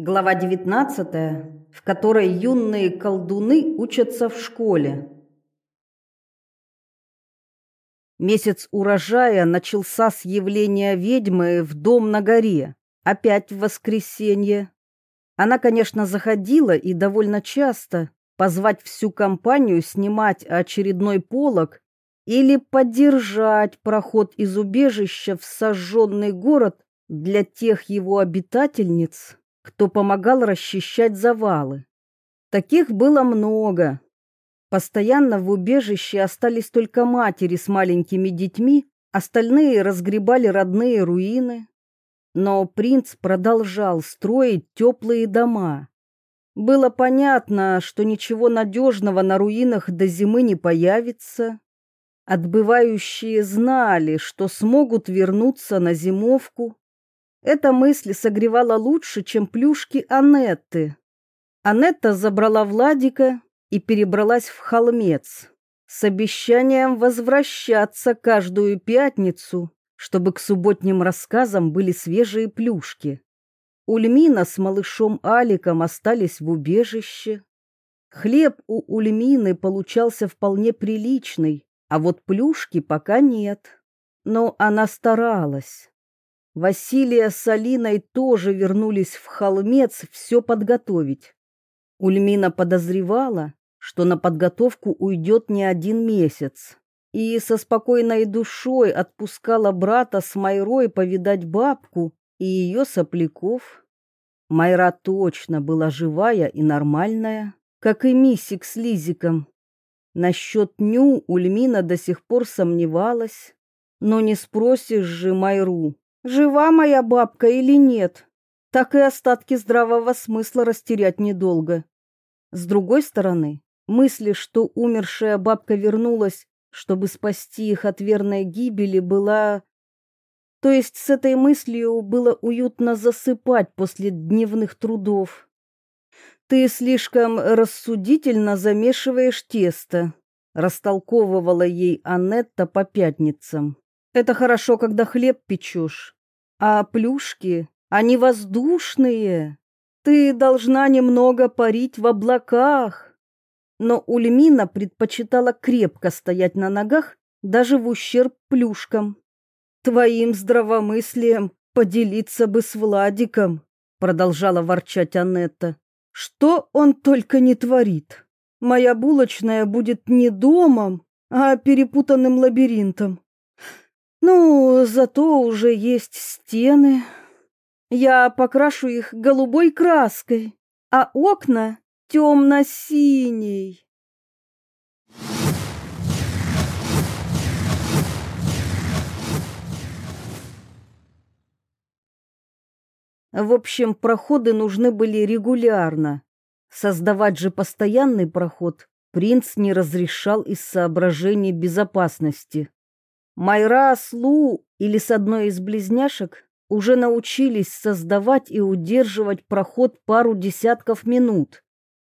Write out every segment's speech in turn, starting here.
Глава 19, в которой юные колдуны учатся в школе. Месяц урожая начался с явления ведьмы в дом на горе, опять в воскресенье. Она, конечно, заходила и довольно часто позвать всю компанию снимать очередной полог или поддержать проход из убежища в сожженный город для тех его обитательниц, кто помогал расчищать завалы. Таких было много. Постоянно в убежище остались только матери с маленькими детьми, остальные разгребали родные руины. Но принц продолжал строить теплые дома. Было понятно, что ничего надежного на руинах до зимы не появится. Отбывающие знали, что смогут вернуться на зимовку, эта мысль согревала лучше, чем плюшки Анетты. Анетта забрала Владика и перебралась в холмец с обещанием возвращаться каждую пятницу, чтобы к субботним рассказам были свежие плюшки. Ульмина с малышом Аликом остались в убежище. Хлеб у Ульмины получался вполне приличный, а вот плюшки пока нет. Но она старалась. Василия с Алиной тоже вернулись в холмец все подготовить. Ульмина подозревала, что на подготовку уйдет не один месяц, и со спокойной душой отпускала брата с Майрой повидать бабку и ее сопляков. Майра точно была живая и нормальная, как и Мисик с Лизиком. Насчет Ню Ульмина до сих пор сомневалась, но не спросишь же Майру, жива моя бабка или нет, так и остатки здравого смысла растерять недолго. С другой стороны, мысли, что умершая бабка вернулась, чтобы спасти их от верной гибели, была... То есть с этой мыслью было уютно засыпать после дневных трудов. «Ты слишком рассудительно замешиваешь тесто», — растолковывала ей Анетта по пятницам. Это хорошо, когда хлеб печешь. А плюшки, они воздушные. Ты должна немного парить в облаках. Но Ульмина предпочитала крепко стоять на ногах, даже в ущерб плюшкам. Твоим здравомыслием поделиться бы с Владиком, продолжала ворчать Анетта. Что он только не творит. Моя булочная будет не домом, а перепутанным лабиринтом. Ну, зато уже есть стены. Я покрашу их голубой краской, а окна темно-синей. В общем, проходы нужны были регулярно. Создавать же постоянный проход принц не разрешал из соображений безопасности. Майра с Лу или с одной из близняшек уже научились создавать и удерживать проход пару десятков минут.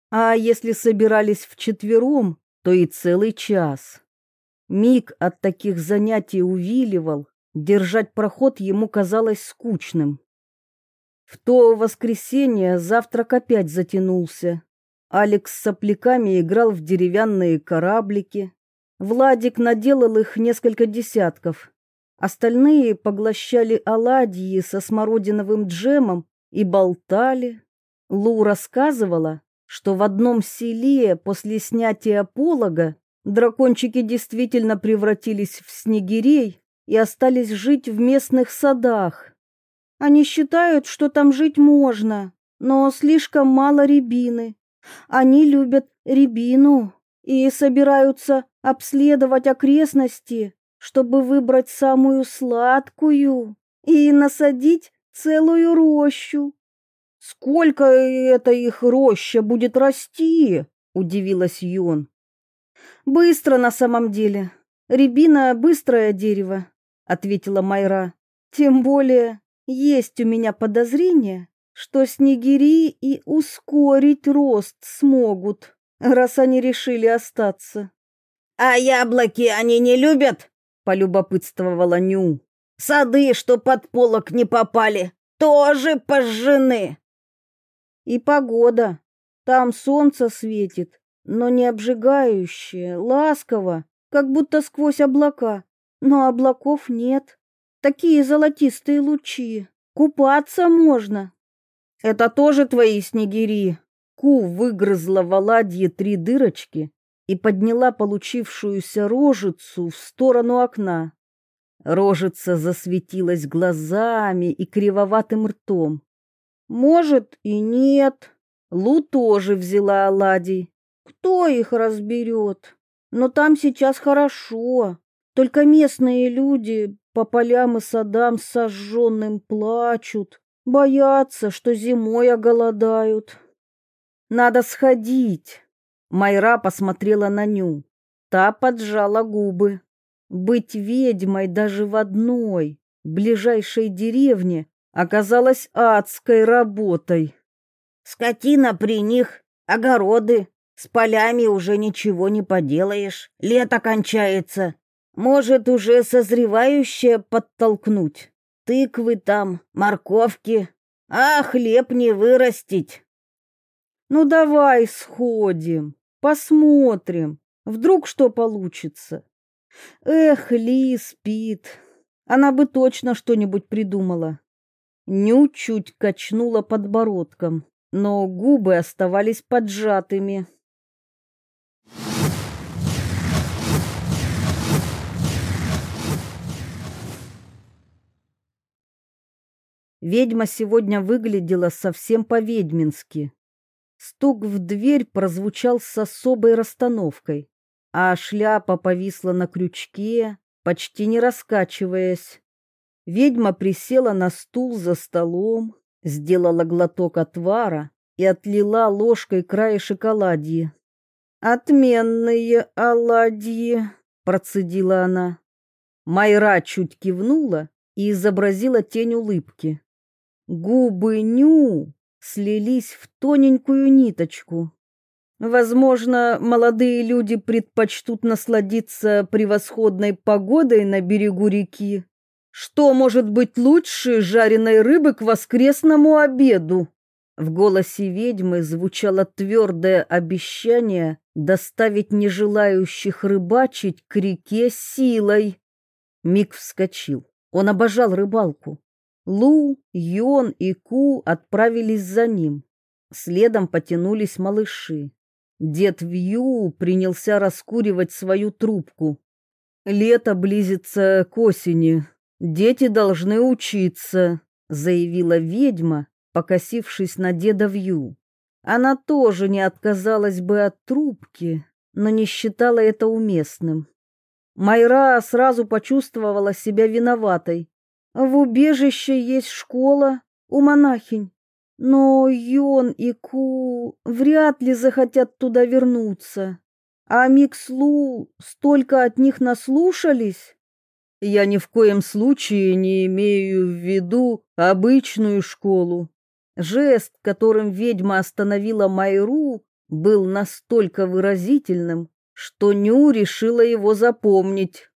А если собирались вчетвером, то и целый час. Миг от таких занятий увиливал, держать проход ему казалось скучным. В то воскресенье завтрак опять затянулся. Алекс с сопляками играл в деревянные кораблики, Владик наделал их несколько десятков. Остальные поглощали оладьи со смородиновым джемом и болтали. Лу рассказывала, что в одном селе после снятия полога дракончики действительно превратились в снегирей и остались жить в местных садах. Они считают, что там жить можно, но слишком мало рябины. Они любят рябину и собираются обследовать окрестности, чтобы выбрать самую сладкую и насадить целую рощу. Сколько это их роща будет расти? удивилась Юн. Быстро на самом деле. Рябина быстрое дерево, ответила Майра. Тем более есть у меня подозрение, что снегири и ускорить рост смогут раз они решили остаться. А яблоки они не любят? полюбопытствовала Ню. Сады, что под полок не попали, тоже пожжены. И погода. Там солнце светит, но не обжигающее, ласково, как будто сквозь облака. Но облаков нет. Такие золотистые лучи. Купаться можно. Это тоже твои снегири. Ку выгрызла в оладье три дырочки и подняла получившуюся рожицу в сторону окна. Рожица засветилась глазами и кривоватым ртом. Может и нет. Лу тоже взяла оладий. Кто их разберет? Но там сейчас хорошо. Только местные люди по полям и садам сожженным плачут, боятся, что зимой оголодают. Надо сходить. Майра посмотрела на Ню. Та поджала губы. Быть ведьмой даже в одной, ближайшей деревне оказалось адской работой. Скотина при них, огороды, с полями уже ничего не поделаешь, лето кончается. Может, уже созревающее подтолкнуть. Тыквы там, морковки, а хлеб не вырастить. Ну давай сходим, посмотрим, вдруг что получится. Эх, Ли спит. Она бы точно что-нибудь придумала. Ню чуть качнула подбородком, но губы оставались поджатыми. Ведьма сегодня выглядела совсем по-ведьмински. Стук в дверь прозвучал с особой расстановкой а шляпа повисла на крючке, почти не раскачиваясь. Ведьма присела на стул за столом, сделала глоток отвара и отлила ложкой краешек оладьи. «Отменные оладьи!» — процедила она. Майра чуть кивнула и изобразила тень улыбки. Губы Ню слились в тоненькую ниточку. Возможно, молодые люди предпочтут насладиться превосходной погодой на берегу реки. Что может быть лучше жареной рыбы к воскресному обеду? В голосе ведьмы звучало твердое обещание доставить нежелающих рыбачить к реке силой. Мик вскочил. Он обожал рыбалку. Лу, Йон и Ку отправились за ним. Следом потянулись малыши. Дед Вью принялся раскуривать свою трубку. Лето близится к осени. Дети должны учиться, заявила ведьма, покосившись на деда Вью. Она тоже не отказалась бы от трубки, но не считала это уместным. Майра сразу почувствовала себя виноватой. В убежище есть школа у монахинь. Но Йон и Ку вряд ли захотят туда вернуться. А Микслу столько от них наслушались. Я ни в коем случае не имею в виду обычную школу. Жест, которым ведьма остановила Майру, был настолько выразительным, что Ню решила его запомнить.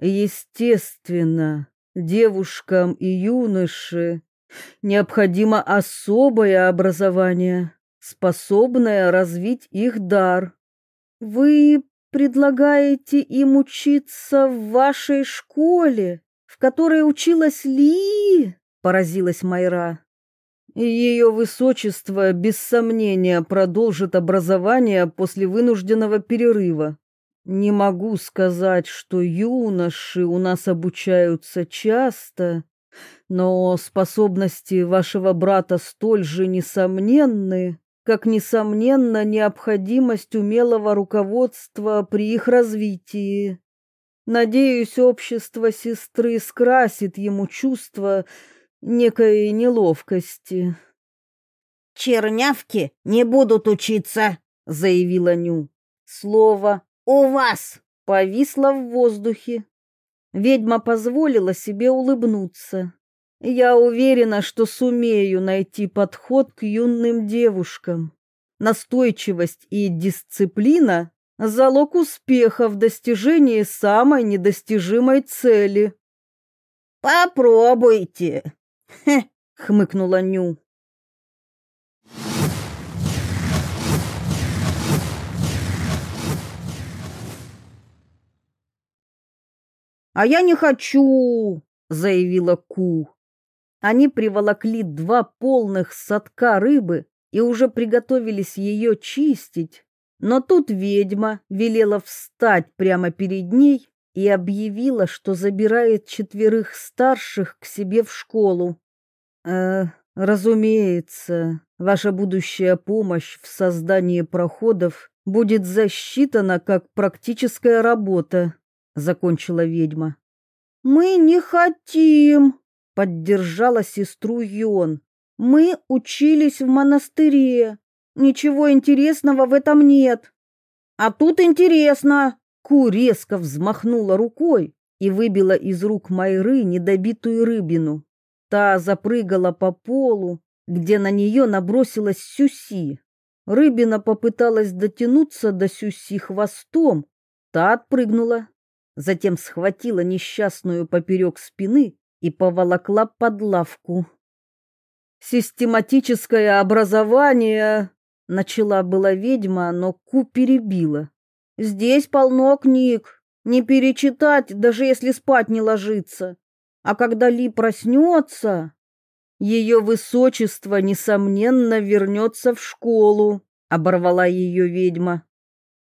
Естественно, девушкам и юноше необходимо особое образование, способное развить их дар. Вы предлагаете им учиться в вашей школе, в которой училась Ли? поразилась Майра. Ее высочество без сомнения продолжит образование после вынужденного перерыва. Не могу сказать, что юноши у нас обучаются часто, но способности вашего брата столь же несомненны, как несомненна необходимость умелого руководства при их развитии. Надеюсь, общество сестры скрасит ему чувство некой неловкости. «Чернявки не будут учиться», — заявила Ню. Слово «у вас» повисло в воздухе. Ведьма позволила себе улыбнуться. Я уверена, что сумею найти подход к юным девушкам. Настойчивость и дисциплина – залог успеха в достижении самой недостижимой цели. «Попробуйте!» — хмыкнула Ню. «А я не хочу!» — заявила Ку. Они приволокли два полных садка рыбы и уже приготовились ее чистить, но тут ведьма велела встать прямо перед ней и объявила, что забирает четверых старших к себе в школу. «Э, разумеется, ваша будущая помощь в создании проходов будет засчитана как практическая работа», — закончила ведьма. «Мы не хотим», — поддержала сестру Йон. «Мы учились в монастыре. Ничего интересного в этом нет». «А тут интересно», Ку резко взмахнула рукой и выбила из рук Майры недобитую рыбину. Та запрыгала по полу, где на нее набросилась Сюси. Рыбина попыталась дотянуться до Сюси хвостом, та отпрыгнула, затем схватила несчастную поперек спины и поволокла под лавку. «Систематическое образование!» — начала была ведьма, но Ку перебила. Здесь полно книг, не перечитать, даже если спать не ложится. А когда Ли проснется, ее высочество, несомненно, вернется в школу, оборвала ее ведьма.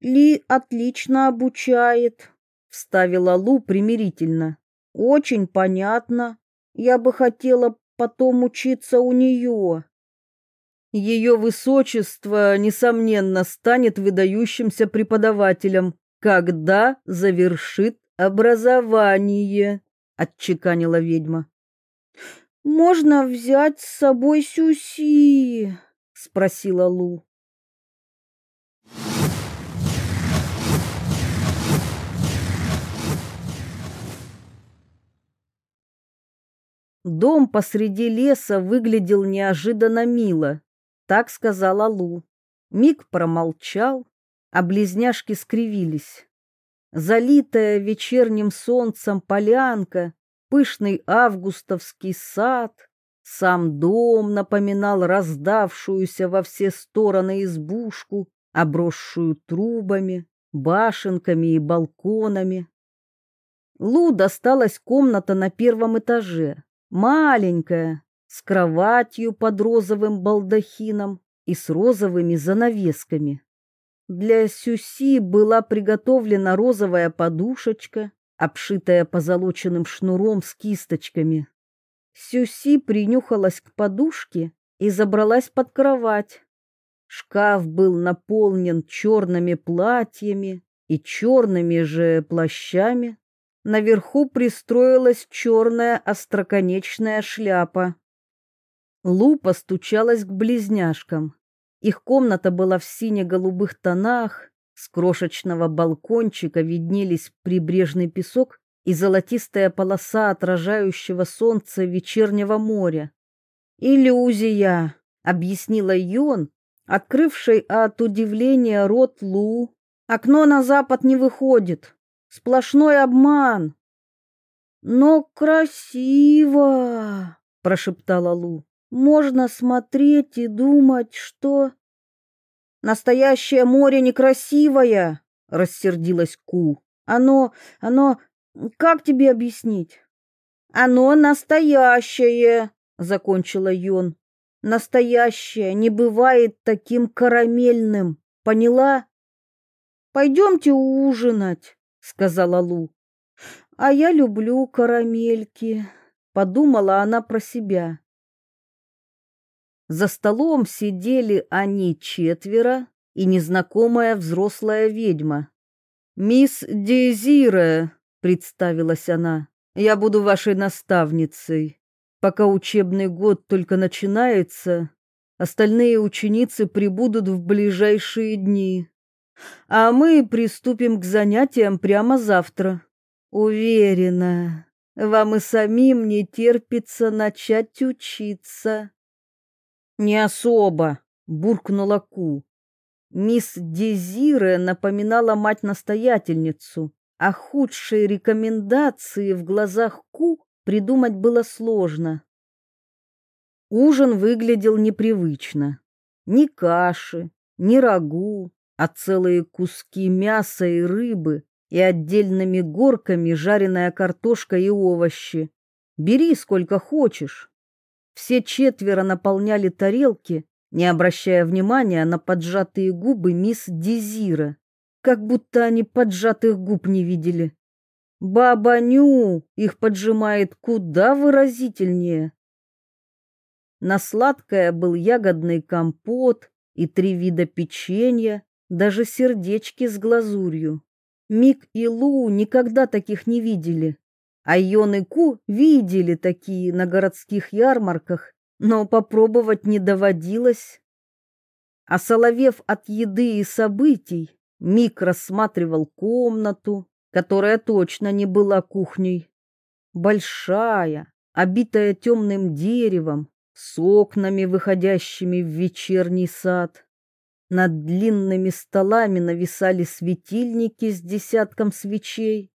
Ли отлично обучает, вставила Лу примирительно. Очень понятно. Я бы хотела потом учиться у нее. Ее высочество, несомненно, станет выдающимся преподавателем, когда завершит образование, отчеканила ведьма. Можно взять с собой Сюси? спросила Лу. Дом посреди леса выглядел неожиданно мило. Так сказала Лу. Мик промолчал, а близняшки скривились. Залитая вечерним солнцем полянка, пышный августовский сад, сам дом напоминал раздавшуюся во все стороны избушку, обросшую трубами, башенками и балконами. Лу досталась комната на первом этаже, маленькая, с кроватью под розовым балдахином и с розовыми занавесками. Для Сюси была приготовлена розовая подушечка, обшитая позолоченным шнуром с кисточками. Сюси принюхалась к подушке и забралась под кровать. Шкаф был наполнен черными платьями и черными же плащами. Наверху пристроилась черная остроконечная шляпа. Лу постучалась к близняшкам. Их комната была в сине-голубых тонах, с крошечного балкончика виднелись прибрежный песок и золотистая полоса отражающего солнца вечернего моря. «Иллюзия», — объяснила Йон, открывший от удивления рот Лу. «Окно на запад не выходит. Сплошной обман». «Но красиво», — прошептала Лу можно смотреть и думать, что... Настоящее море некрасивое, рассердилась Ку. Оно, оно, как тебе объяснить? Оно настоящее, закончила Йон. Настоящее не бывает таким карамельным, поняла? Пойдемте ужинать, сказала Лу. А я люблю карамельки, подумала она про себя. За столом сидели они четверо и незнакомая взрослая ведьма. «Мисс Дезира», — представилась она, — «я буду вашей наставницей. Пока учебный год только начинается, остальные ученицы прибудут в ближайшие дни. А мы приступим к занятиям прямо завтра. Уверена, вам и самим не терпится начать учиться». Не особо, буркнула Ку. Мисс Дезире напоминала мать-настоятельницу, а худшие рекомендации в глазах Ку придумать было сложно. Ужин выглядел непривычно. Ни каши, ни рагу, а целые куски мяса и рыбы и отдельными горками жареная картошка и овощи. Бери сколько хочешь. Все четверо наполняли тарелки, не обращая внимания на поджатые губы мисс Дезира, как будто они поджатых губ не видели. Баба Ню их поджимает куда выразительнее. На сладкое был ягодный компот и три вида печенья, даже сердечки с глазурью. Мик и Лу никогда таких не видели. А Йон и Ку видели такие на городских ярмарках, но попробовать не доводилось. А соловев от еды и событий, Мик рассматривал комнату, которая точно не была кухней. Большая, обитая темным деревом, с окнами, выходящими в вечерний сад. Над длинными столами нависали светильники с десятком свечей.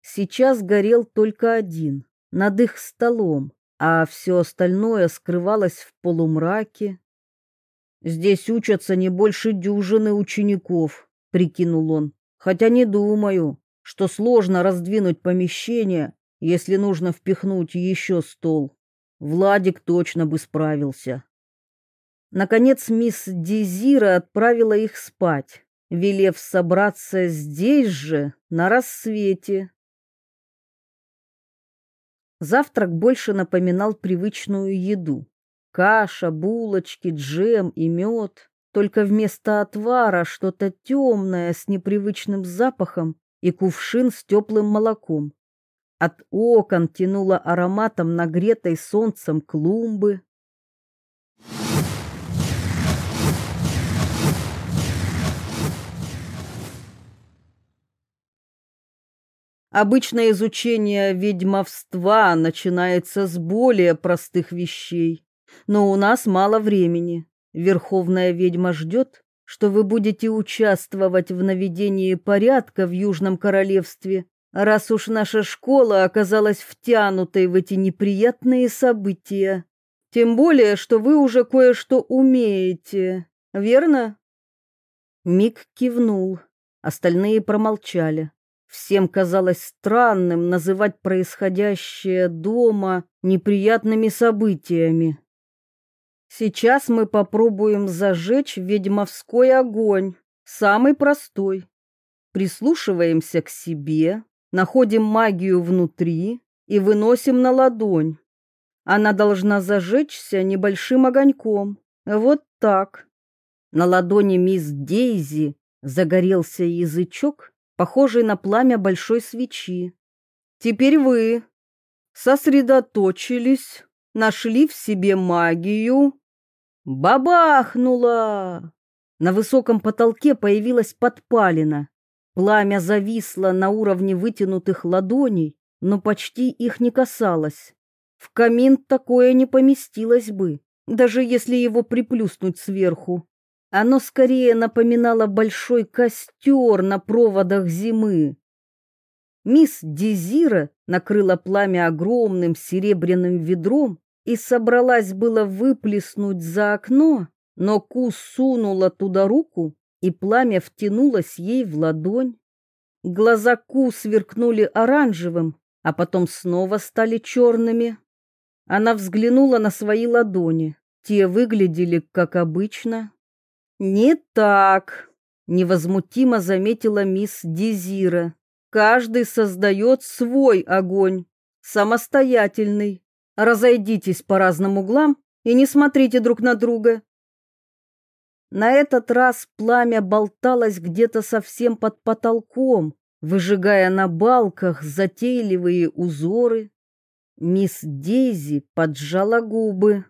Сейчас горел только один, над их столом, а все остальное скрывалось в полумраке. «Здесь учатся не больше дюжины учеников», — прикинул он, «хотя не думаю, что сложно раздвинуть помещение, если нужно впихнуть еще стол. Владик точно бы справился. Наконец мисс Дезира отправила их спать, велев собраться здесь же, на рассвете. Завтрак больше напоминал привычную еду. Каша, булочки, джем и мед. Только вместо отвара что-то темное с непривычным запахом и кувшин с теплым молоком. От окон тянуло ароматом нагретой солнцем клумбы. Обычно изучение ведьмовства начинается с более простых вещей, но у нас мало времени. Верховная ведьма ждет, что вы будете участвовать в наведении порядка в Южном Королевстве, раз уж наша школа оказалась втянутой в эти неприятные события. Тем более, что вы уже кое-что умеете, верно? Мик кивнул, остальные промолчали. Всем казалось странным называть происходящее дома неприятными событиями. Сейчас мы попробуем зажечь ведьмовской огонь, самый простой. Прислушиваемся к себе, находим магию внутри и выносим на ладонь. Она должна зажечься небольшим огоньком. Вот так. На ладони мисс Дейзи загорелся язычок, похожий на пламя большой свечи. Теперь вы сосредоточились, нашли в себе магию Бабахнуло! На высоком потолке появилась подпалина. Пламя зависло на уровне вытянутых ладоней, но почти их не касалось. В камин такое не поместилось бы, даже если его приплюснуть сверху. Оно скорее напоминало большой костер на проводах зимы. Мисс Дезира накрыла пламя огромным серебряным ведром и собралась было выплеснуть за окно, но Ку сунула туда руку, и пламя втянулось ей в ладонь. Глаза Ку сверкнули оранжевым, а потом снова стали черными. Она взглянула на свои ладони. Те выглядели как обычно. «Не так», — невозмутимо заметила мисс Дезира. «Каждый создает свой огонь, самостоятельный. Разойдитесь по разным углам и не смотрите друг на друга. На этот раз пламя болталось где-то совсем под потолком, выжигая на балках затейливые узоры. Мисс Дейзи поджала губы.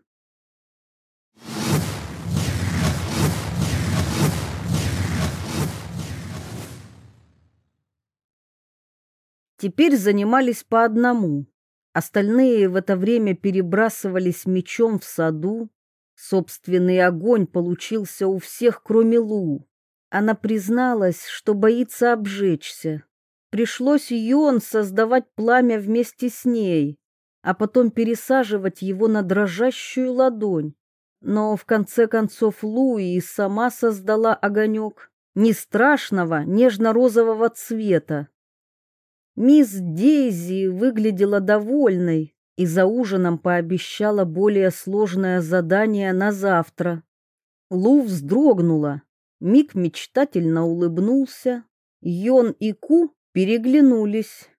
Теперь занимались по одному. Остальные в это время перебрасывались мечом в саду. Собственный огонь получился у всех, кроме Лу. Она призналась, что боится обжечься. Пришлось Йон создавать пламя вместе с ней, а потом пересаживать его на дрожащую ладонь. Но в конце концов Луи сама создала огонек, не страшного, нежно-розового цвета, Мисс Дейзи выглядела довольной и за ужином пообещала более сложное задание на завтра. Лу вздрогнула. Мик мечтательно улыбнулся. Йон и Ку переглянулись.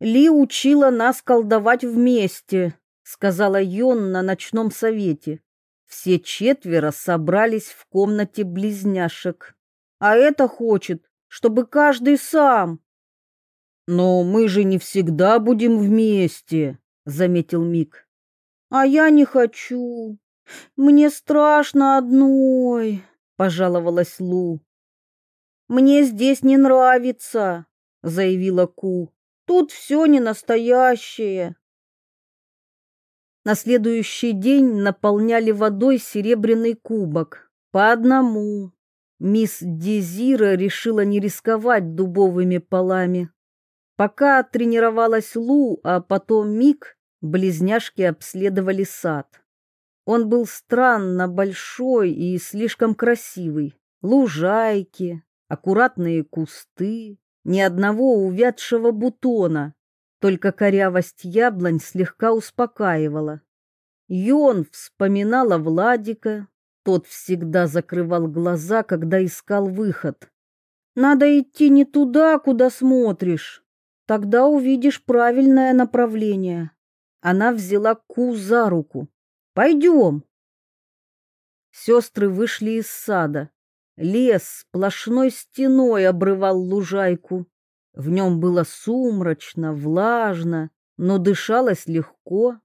«Ли учила нас колдовать вместе», — сказала Йон на ночном совете. Все четверо собрались в комнате близняшек. «А это хочет, чтобы каждый сам». «Но мы же не всегда будем вместе», — заметил Мик. «А я не хочу. Мне страшно одной», — пожаловалась Лу. «Мне здесь не нравится», — заявила Ку. Тут все не настоящее. На следующий день наполняли водой серебряный кубок. По одному. Мисс Дезира решила не рисковать дубовыми полами. Пока тренировалась Лу, а потом Мик, близняшки обследовали сад. Он был странно большой и слишком красивый. Лужайки, аккуратные кусты, ни одного увядшего бутона, только корявость яблонь слегка успокаивала. Йон вспоминала Владика, тот всегда закрывал глаза, когда искал выход. Надо идти не туда, куда смотришь, тогда увидишь правильное направление. Она взяла Ку за руку. Пойдем. Сестры вышли из сада. Лес сплошной стеной обрывал лужайку. В нем было сумрачно, влажно, но дышалось легко.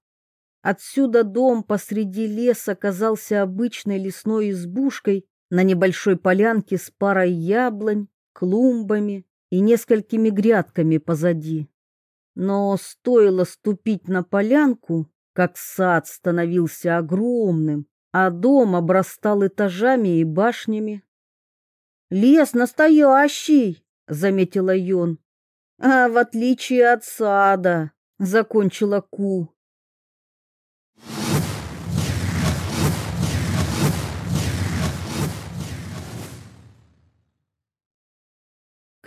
Отсюда дом посреди леса казался обычной лесной избушкой на небольшой полянке с парой яблонь, клумбами и несколькими грядками позади. Но стоило ступить на полянку, как сад становился огромным, а дом обрастал этажами и башнями. Лес настоящий, заметила Йон. А в отличие от сада, закончила Ку.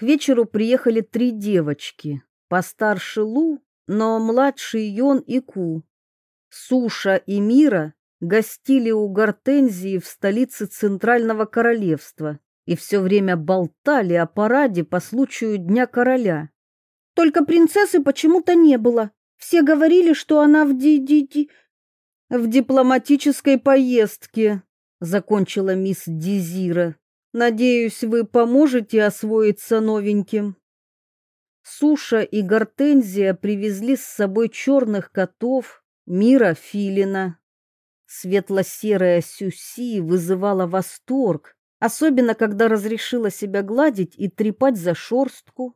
Вечеру приехали три девочки, постарше Лу, но младше Йон и Ку. Суша и Мира гостили у Гортензии в столице Центрального королевства и все время болтали о параде по случаю Дня короля. Только принцессы почему-то не было. Все говорили, что она в ди ди ди в дипломатической поездке, закончила мисс Дизира. Надеюсь, вы поможете освоиться новеньким. Суша и Гортензия привезли с собой черных котов, Мира Филина. Светло-серая Сюси вызывала восторг, особенно когда разрешила себя гладить и трепать за шорстку.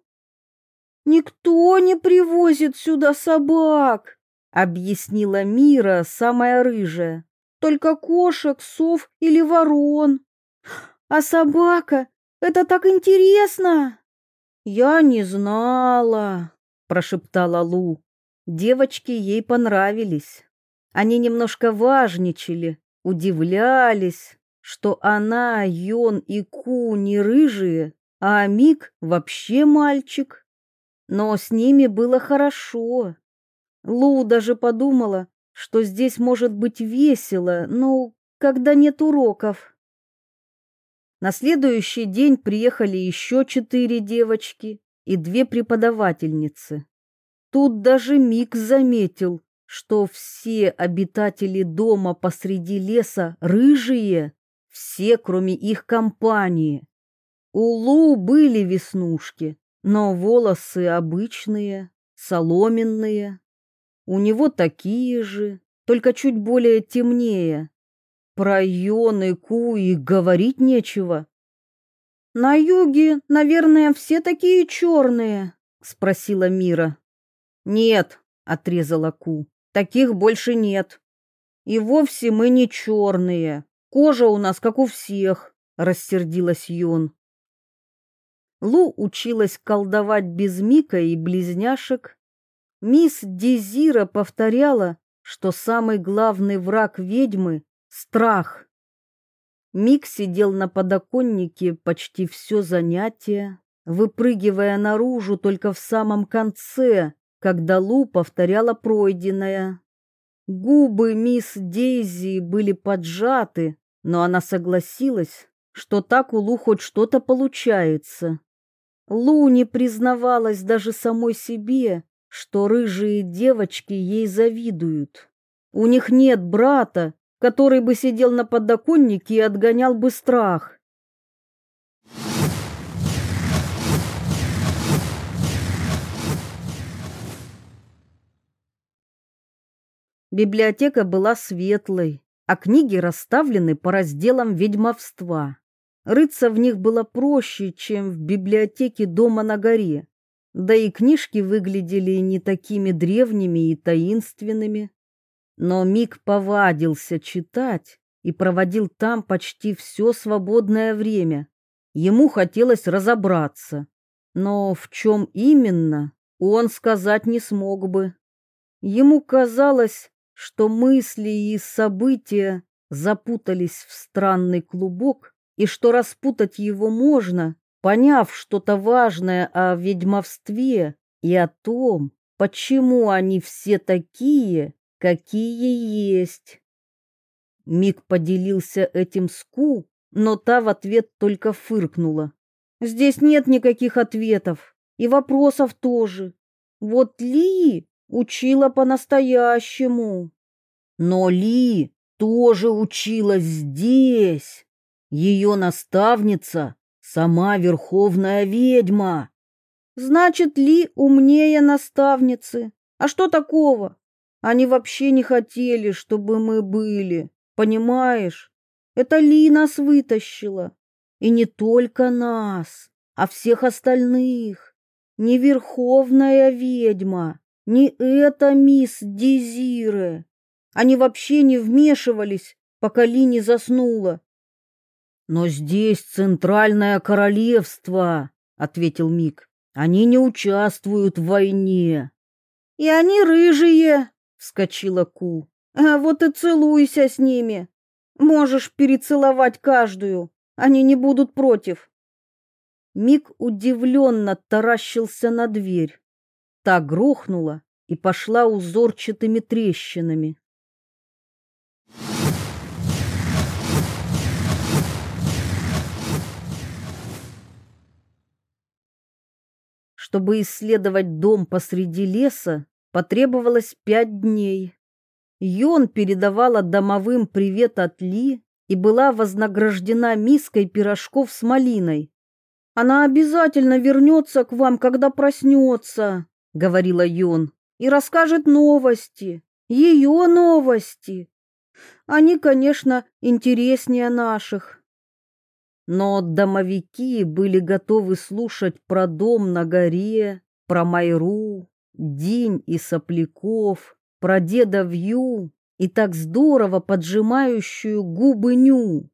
«Никто не привозит сюда собак», — объяснила Мира, самая рыжая. «Только кошек, сов или ворон. А собака — это так интересно!» «Я не знала», — прошептала Лу. Девочки ей понравились. Они немножко важничали, удивлялись, что она, Йон и Ку не рыжие, а Мик вообще мальчик. Но с ними было хорошо. Лу даже подумала, что здесь может быть весело, но когда нет уроков. На следующий день приехали еще четыре девочки и две преподавательницы. Тут даже Мик заметил, что все обитатели дома посреди леса рыжие все, кроме их компании. У Лу были веснушки, но волосы обычные, соломенные. У него такие же, только чуть более темнее. Про Йон и Ку и говорить нечего. «На юге, наверное, все такие черные?» — спросила Мира. «Нет», — отрезала Ку, — «таких больше нет. И вовсе мы не черные. Кожа у нас как у всех, рассердилась Йон. Лу училась колдовать без Мика и близняшек. Мисс Дезира повторяла, что самый главный враг ведьмы — страх. Мик сидел на подоконнике почти все занятие, выпрыгивая наружу только в самом конце, когда Лу повторяла пройденное. Губы мисс Дейзи были поджаты, но она согласилась, что так у Лу хоть что-то получается. Лу не признавалась даже самой себе, что рыжие девочки ей завидуют. У них нет брата, который бы сидел на подоконнике и отгонял бы страх. Библиотека была светлой, а книги расставлены по разделам ведьмовства. Рыться в них было проще, чем в библиотеке дома на горе. Да и книжки выглядели не такими древними и таинственными. Но Мик повадился читать и проводил там почти все свободное время. Ему хотелось разобраться, но в чем именно, он сказать не смог бы. Ему казалось, что мысли и события запутались в странный клубок, и что распутать его можно, поняв что-то важное о ведьмовстве и о том, почему они все такие, какие есть. Мик поделился этим с Ку, но та в ответ только фыркнула. Здесь нет никаких ответов, и вопросов тоже. Вот Ли учила по-настоящему. Но Ли тоже училась здесь. Ее наставница — сама верховная ведьма. Значит, Ли умнее наставницы. А что такого? Они вообще не хотели, чтобы мы были. Понимаешь? Это Ли нас вытащила. И не только нас, а всех остальных. Не верховная ведьма, не эта мисс Дезире. Они вообще не вмешивались, пока Ли не заснула. Но здесь центральное королевство, ответил Мик. Они не участвуют в войне. И они рыжие, вскочила Ку. А вот и целуйся с ними. Можешь перецеловать каждую. Они не будут против. Мик удивленно таращился на дверь. Та грохнула и пошла узорчатыми трещинами. Чтобы исследовать дом посреди леса, потребовалось пять дней. Йон передавала домовым привет от Ли и была вознаграждена миской пирожков с малиной. «Она обязательно вернется к вам, когда проснется», — говорила Йон, — «и расскажет новости, ее новости. Они, конечно, интереснее наших». Но домовики были готовы слушать про дом на горе, про Майру, День и Сопляков, про деда Вью и так здорово поджимающую губы Ню.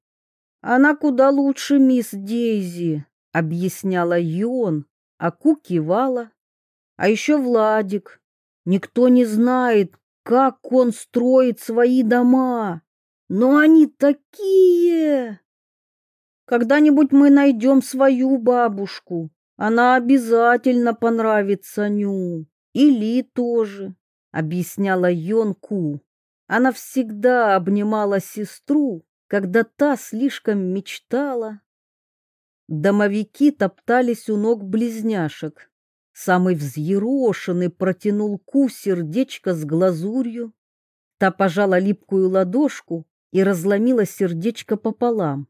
Она куда лучше мисс Дейзи, объясняла Йон, а Ку кивала. А еще Владик. Никто не знает, как он строит свои дома. Но они такие... Когда-нибудь мы найдем свою бабушку. Она обязательно понравится Ню. И Ли тоже, объясняла Йонку. Она всегда обнимала сестру, когда та слишком мечтала. Домовики топтались у ног близняшек. Самый взъерошенный протянул Ку сердечко с глазурью. Та пожала липкую ладошку и разломила сердечко пополам.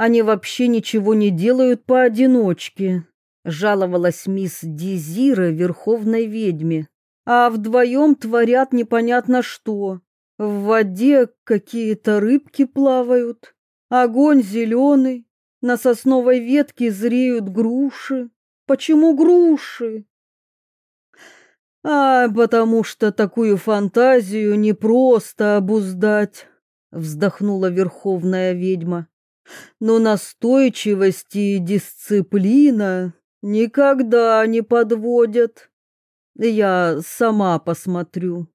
Они вообще ничего не делают поодиночке, жаловалась мисс Дезира верховной ведьме. А вдвоем творят непонятно что. В воде какие-то рыбки плавают, огонь зеленый, на сосновой ветке зреют груши. Почему груши? А потому что такую фантазию не просто обуздать, вздохнула верховная ведьма но настойчивость и дисциплина никогда не подводят. Я сама посмотрю.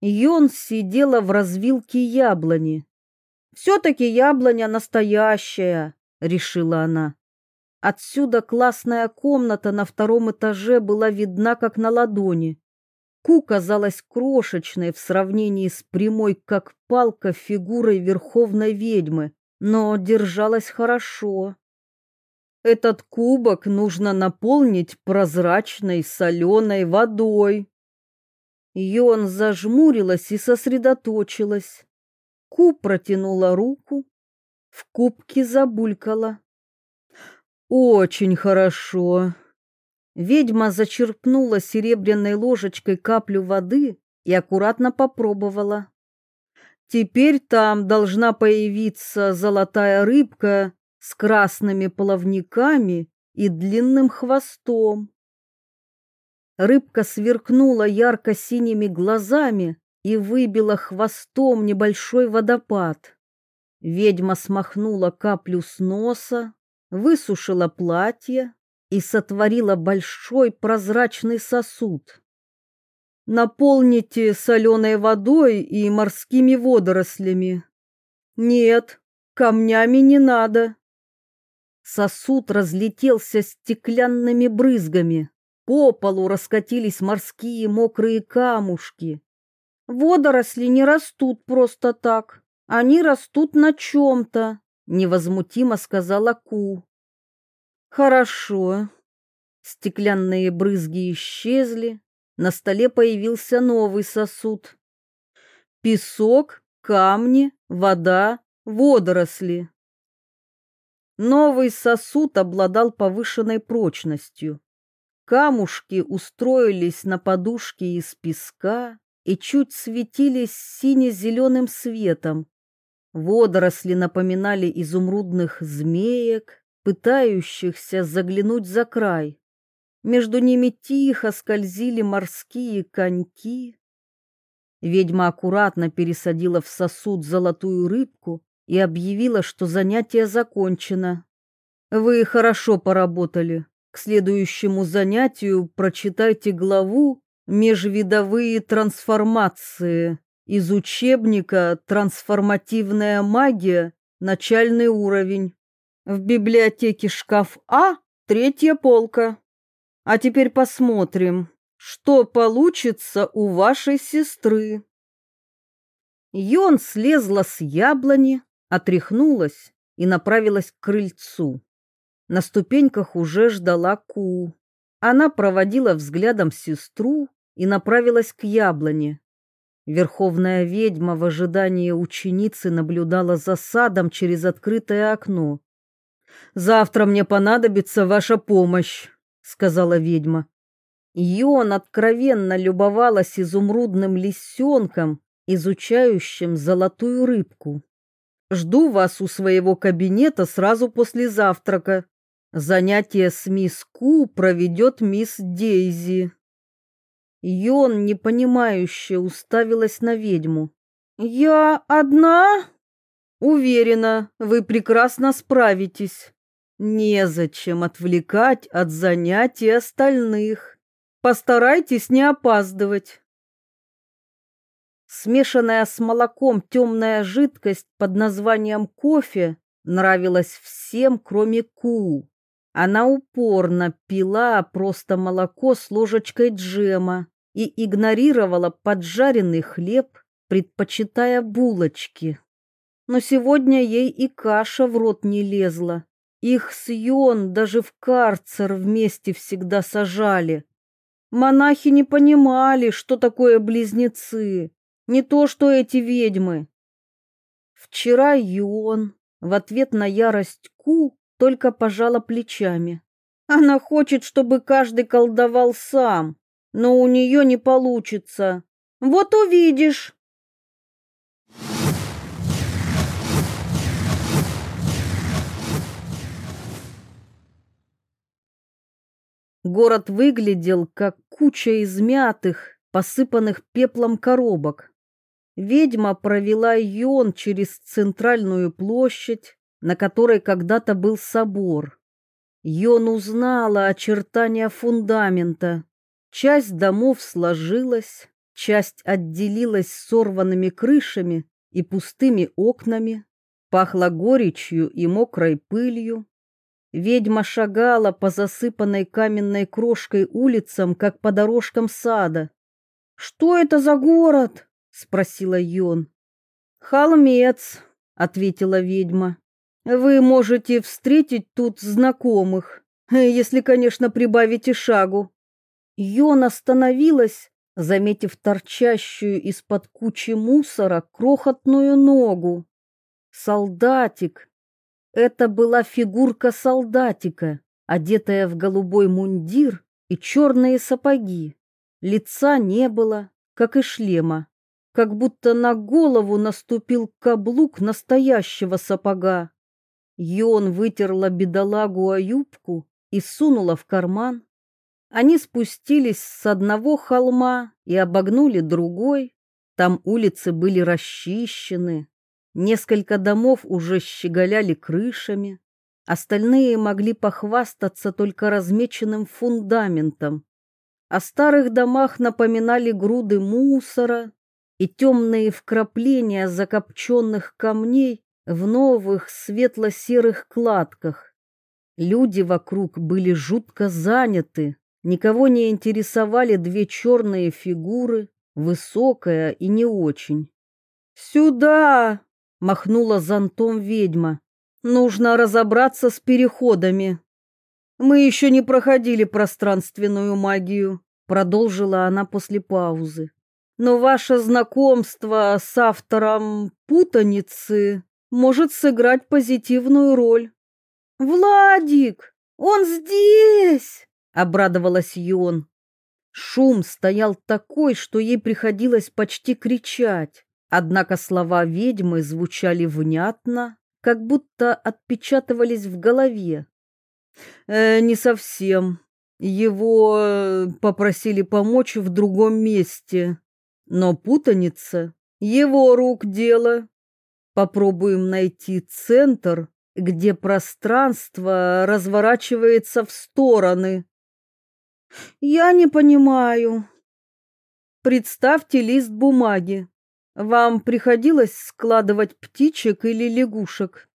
Йон сидела в развилке яблони. «Все-таки яблоня настоящая», — решила она. Отсюда классная комната на втором этаже была видна как на ладони. Ку казалась крошечной в сравнении с прямой, как палка, фигурой верховной ведьмы, но держалась хорошо. Этот кубок нужно наполнить прозрачной соленой водой. Йон зажмурилась и сосредоточилась. Ку протянула руку, в кубке забулькала. «Очень хорошо!» Ведьма зачерпнула серебряной ложечкой каплю воды и аккуратно попробовала. Теперь там должна появиться золотая рыбка с красными плавниками и длинным хвостом. Рыбка сверкнула ярко-синими глазами и выбила хвостом небольшой водопад. Ведьма смахнула каплю с носа, высушила платье и сотворила большой прозрачный сосуд. Наполните соленой водой и морскими водорослями. Нет, камнями не надо. Сосуд разлетелся стеклянными брызгами. По полу раскатились морские мокрые камушки. Водоросли не растут просто так. Они растут на чем-то, невозмутимо сказала Ку. Хорошо. Стеклянные брызги исчезли, на столе появился новый сосуд. Песок, камни, вода, водоросли. Новый сосуд обладал повышенной прочностью. Камушки устроились на подушке из песка и чуть светились сине-зеленым светом. Водоросли напоминали изумрудных змеек, пытающихся заглянуть за край. Между ними тихо скользили морские коньки. Ведьма аккуратно пересадила в сосуд золотую рыбку и объявила, что занятие закончено. Вы хорошо поработали. К следующему занятию прочитайте главу «Межвидовые трансформации» из учебника «Трансформативная магия. Начальный уровень». В библиотеке шкаф А, третья полка. А теперь посмотрим, что получится у вашей сестры. Йон слезла с яблони, отряхнулась и направилась к крыльцу. На ступеньках уже ждала Ку. Она проводила взглядом сестру и направилась к яблоне. Верховная ведьма в ожидании ученицы наблюдала за садом через открытое окно. Завтра мне понадобится ваша помощь, сказала ведьма. Йон откровенно любовалась изумрудным лисенком, изучающим золотую рыбку. Жду вас у своего кабинета сразу после завтрака. Занятие с мисс Ку проведет мисс Дейзи. Йон непонимающе уставилась на ведьму. Я одна? Уверена, вы прекрасно справитесь. Незачем отвлекать от занятий остальных. Постарайтесь не опаздывать. Смешанная с молоком темная жидкость под названием кофе нравилась всем, кроме Ку. Она упорно пила просто молоко с ложечкой джема и игнорировала поджаренный хлеб, предпочитая булочки но сегодня ей и каша в рот не лезла. Их с Йон даже в карцер вместе всегда сажали. Монахи не понимали, что такое близнецы, не то что эти ведьмы. Вчера Йон в ответ на ярость Ку только пожала плечами. Она хочет, чтобы каждый колдовал сам, но у нее не получится. Вот увидишь. Город выглядел как куча измятых, посыпанных пеплом коробок. Ведьма провела Йон через центральную площадь, на которой когда-то был собор. Йон узнала очертания фундамента. Часть домов сложилась, Часть отделилась сорванными крышами и пустыми окнами, пахло горечью и мокрой пылью. Ведьма шагала по засыпанной каменной крошкой улицам, как по дорожкам сада. «Что это за город?» — спросила Йон. «Холмец», — ответила ведьма. «Вы можете встретить тут знакомых, если, конечно, прибавите шагу». Йон остановилась, заметив торчащую из-под кучи мусора крохотную ногу. Солдатик. Это была фигурка солдатика, одетая в голубой мундир и черные сапоги. Лица не было, как и шлема, как будто на голову наступил каблук настоящего сапога. Йон вытерла бедолагу о юбку и сунула в карман. Они спустились с одного холма и обогнули другой. Там улицы были расчищены. Несколько домов уже щеголяли крышами. Остальные могли похвастаться только размеченным фундаментом. О старых домах напоминали груды мусора и темные вкрапления закопченных камней в новых светло-серых кладках. Люди вокруг были жутко заняты, Никого не интересовали две черные фигуры, высокая и не очень. «Сюда!» — махнула зонтом ведьма. «Нужно разобраться с переходами». «Мы еще не проходили пространственную магию», — продолжила она после паузы. «Но ваше знакомство с автором путаницы может сыграть позитивную роль». «Владик, он здесь!» Обрадовалась Йон. Шум стоял такой, что ей приходилось почти кричать. Однако слова ведьмы звучали внятно, как будто отпечатывались в голове. Э, не совсем. Его э, попросили помочь в другом месте. Но путаница — его рук дело. Попробуем найти центр, где пространство разворачивается в стороны. Я не понимаю. Представьте лист бумаги. Вам приходилось складывать птичек или лягушек?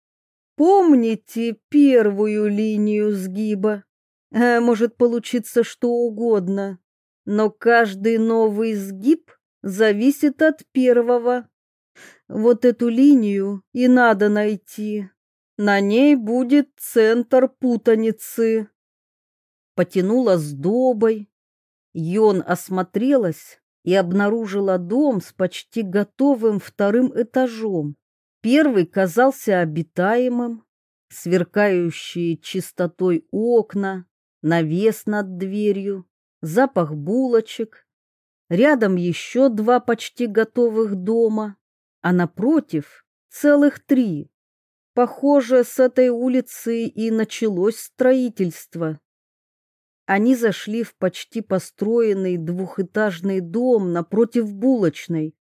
Помните первую линию сгиба? Э, может получиться что угодно, но каждый новый сгиб зависит от первого. Вот эту линию и надо найти. На ней будет центр путаницы потянула сдобой. Йон осмотрелась и обнаружила дом с почти готовым вторым этажом. Первый казался обитаемым, сверкающие чистотой окна, навес над дверью, запах булочек. Рядом еще два почти готовых дома, а напротив целых три. Похоже, с этой улицы и началось строительство. Они зашли в почти построенный двухэтажный дом напротив булочной.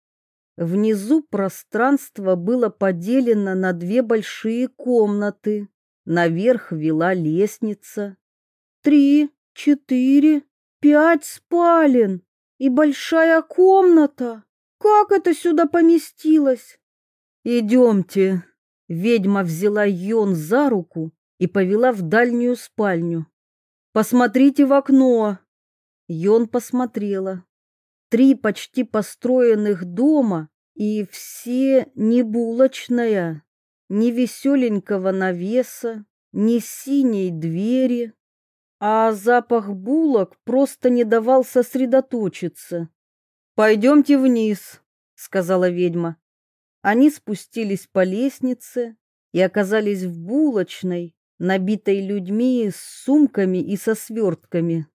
Внизу пространство было поделено на две большие комнаты. Наверх вела лестница. Три, четыре, пять спален и большая комната. Как это сюда поместилось? Идемте. Ведьма взяла Йон за руку и повела в дальнюю спальню. Посмотрите в окно. Йон посмотрела. Три почти построенных дома, и все не булочная, ни веселенького навеса, ни синей двери, а запах булок просто не давал сосредоточиться. «Пойдемте вниз», — сказала ведьма. Они спустились по лестнице и оказались в булочной, набитой людьми с сумками и со свертками.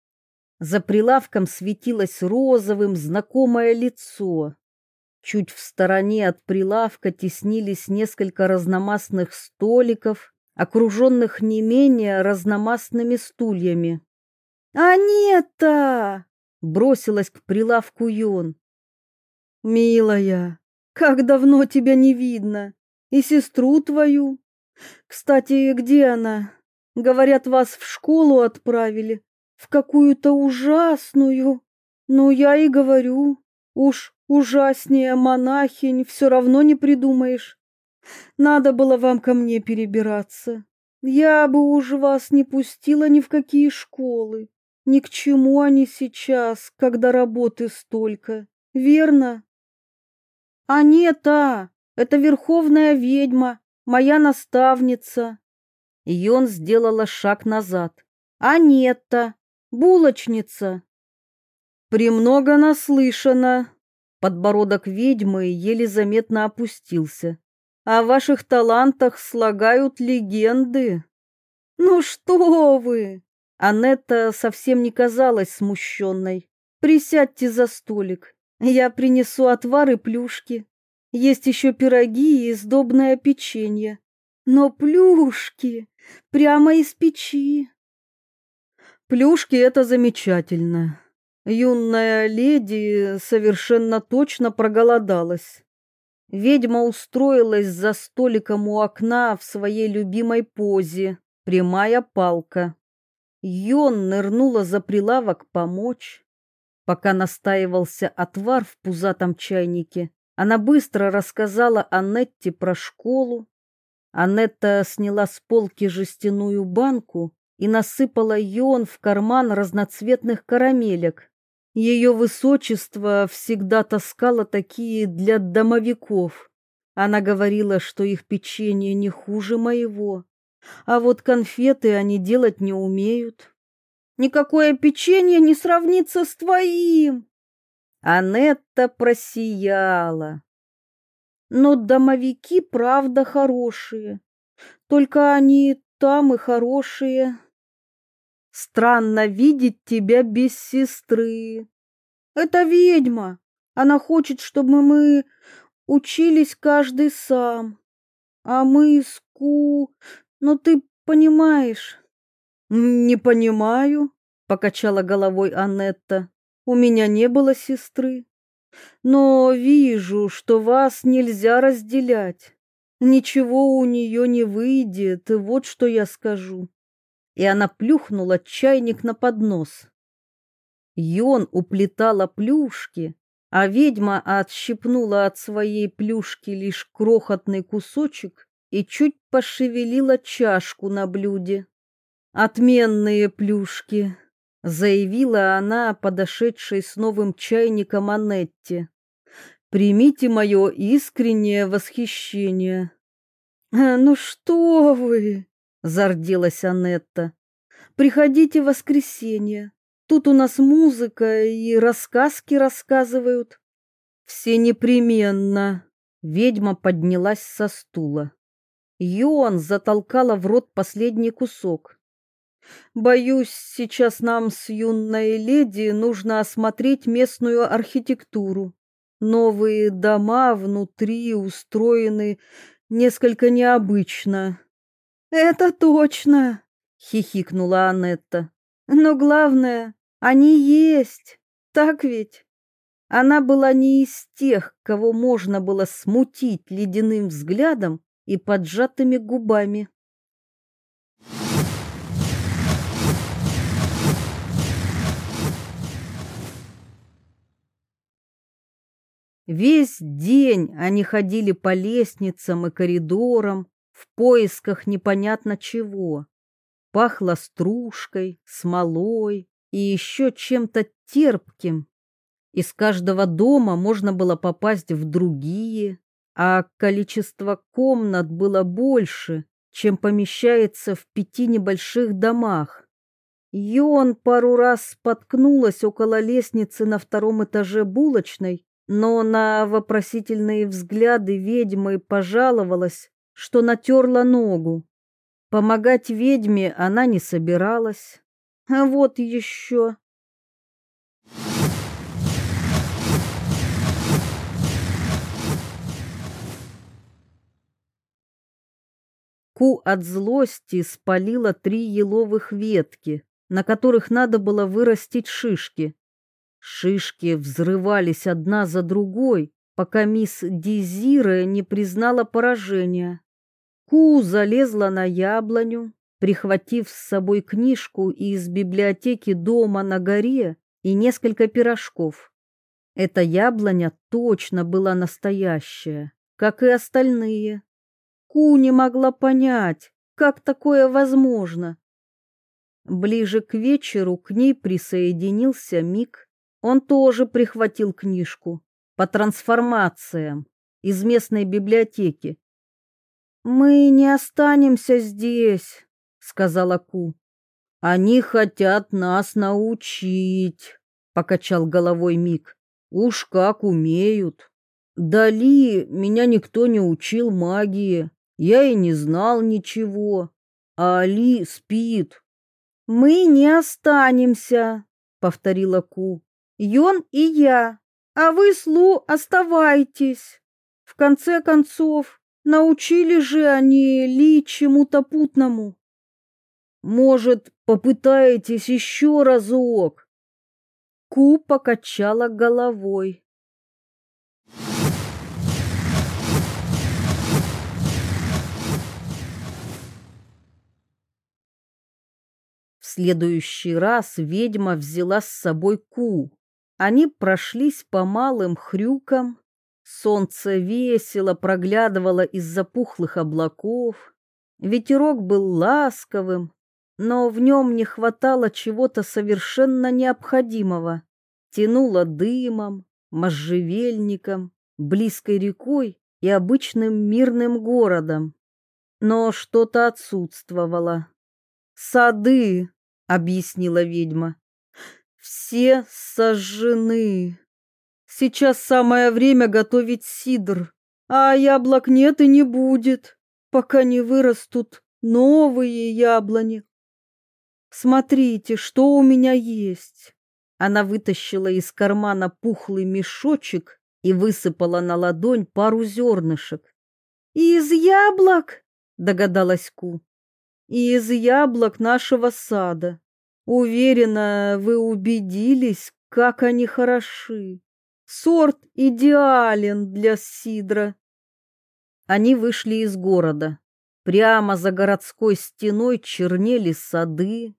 За прилавком светилось розовым знакомое лицо. Чуть в стороне от прилавка теснились несколько разномастных столиков, окруженных не менее разномастными стульями. «Анета!» — бросилась к прилавку Йон. «Милая, как давно тебя не видно! И сестру твою, кстати, где она? Говорят, вас в школу отправили. В какую-то ужасную. Ну, я и говорю. Уж ужаснее монахинь все равно не придумаешь. Надо было вам ко мне перебираться. Я бы уж вас не пустила ни в какие школы. Ни к чему они сейчас, когда работы столько. Верно? А нет, а, это верховная ведьма, моя наставница. И он сделала шаг назад. А нет-то, булочница. Премного наслышано. Подбородок ведьмы еле заметно опустился. О ваших талантах слагают легенды. Ну что вы? Анетта совсем не казалась смущенной. Присядьте за столик. Я принесу отвар и плюшки. Есть еще пироги и сдобное печенье. Но плюшки прямо из печи. Плюшки — это замечательно. Юная леди совершенно точно проголодалась. Ведьма устроилась за столиком у окна в своей любимой позе, прямая палка. Йон нырнула за прилавок помочь. Пока настаивался отвар в пузатом чайнике, она быстро рассказала Анетте про школу. Анетта сняла с полки жестяную банку и насыпала Йон в карман разноцветных карамелек. Ее высочество всегда таскало такие для домовиков. Она говорила, что их печенье не хуже моего, а вот конфеты они делать не умеют. Никакое печенье не сравнится с твоим. Анетта просияла. Но домовики правда хорошие. Только они там и хорошие. Странно видеть тебя без сестры. Это ведьма. Она хочет, чтобы мы учились каждый сам. А мы ску... Ну ты понимаешь? Не понимаю, покачала головой Анетта. У меня не было сестры. Но вижу, что вас нельзя разделять. Ничего у нее не выйдет, вот что я скажу и она плюхнула чайник на поднос. Йон уплетала плюшки, а ведьма отщипнула от своей плюшки лишь крохотный кусочек и чуть пошевелила чашку на блюде. «Отменные плюшки», — заявила она, подошедшей с новым чайником Анетте. «Примите мое искреннее восхищение». «Ну что вы!» зарделась Анетта. Приходите в воскресенье. Тут у нас музыка и рассказки рассказывают. Все непременно. Ведьма поднялась со стула. Йоан затолкала в рот последний кусок. Боюсь, сейчас нам с юной леди нужно осмотреть местную архитектуру. Новые дома внутри устроены несколько необычно. Это точно, хихикнула Анетта. Но главное, они есть. Так ведь? Она была не из тех, кого можно было смутить ледяным взглядом и поджатыми губами. Весь день они ходили по лестницам и коридорам, в поисках непонятно чего. Пахло стружкой, смолой и еще чем-то терпким. Из каждого дома можно было попасть в другие, а количество комнат было больше, чем помещается в пяти небольших домах. Йон пару раз споткнулась около лестницы на втором этаже булочной, но на вопросительные взгляды ведьмы пожаловалась, что натерла ногу. Помогать ведьме она не собиралась. А вот еще. Ку от злости спалила три еловых ветки, на которых надо было вырастить шишки. Шишки взрывались одна за другой, пока мисс Дезира не признала поражения. Ку залезла на яблоню, прихватив с собой книжку из библиотеки дома на горе и несколько пирожков. Эта яблоня точно была настоящая, как и остальные. Ку не могла понять, как такое возможно. Ближе к вечеру к ней присоединился Мик. Он тоже прихватил книжку по трансформациям из местной библиотеки. «Мы не останемся здесь», — сказала Ку. «Они хотят нас научить», — покачал головой Мик. «Уж как умеют. Дали меня никто не учил магии, я и не знал ничего. А Али спит». «Мы не останемся», — повторила Ку. «Йон и я, а вы, Слу, оставайтесь. В конце концов, научили же они Ли чему-то путному». Может, попытаетесь еще разок? Ку покачала головой. В следующий раз ведьма взяла с собой Ку. Они прошлись по малым хрюкам. Солнце весело проглядывало из запухлых облаков. Ветерок был ласковым, но в нем не хватало чего-то совершенно необходимого. Тянуло дымом, можжевельником, близкой рекой и обычным мирным городом. Но что-то отсутствовало. «Сады», — объяснила ведьма, — «все сожжены. Сейчас самое время готовить сидр, а яблок нет и не будет, пока не вырастут новые яблони. Смотрите, что у меня есть. Она вытащила из кармана пухлый мешочек и высыпала на ладонь пару зернышек. «Из яблок?» — догадалась Ку. «Из яблок нашего сада. Уверена, вы убедились, как они хороши. Сорт идеален для сидра». Они вышли из города. Прямо за городской стеной чернели сады,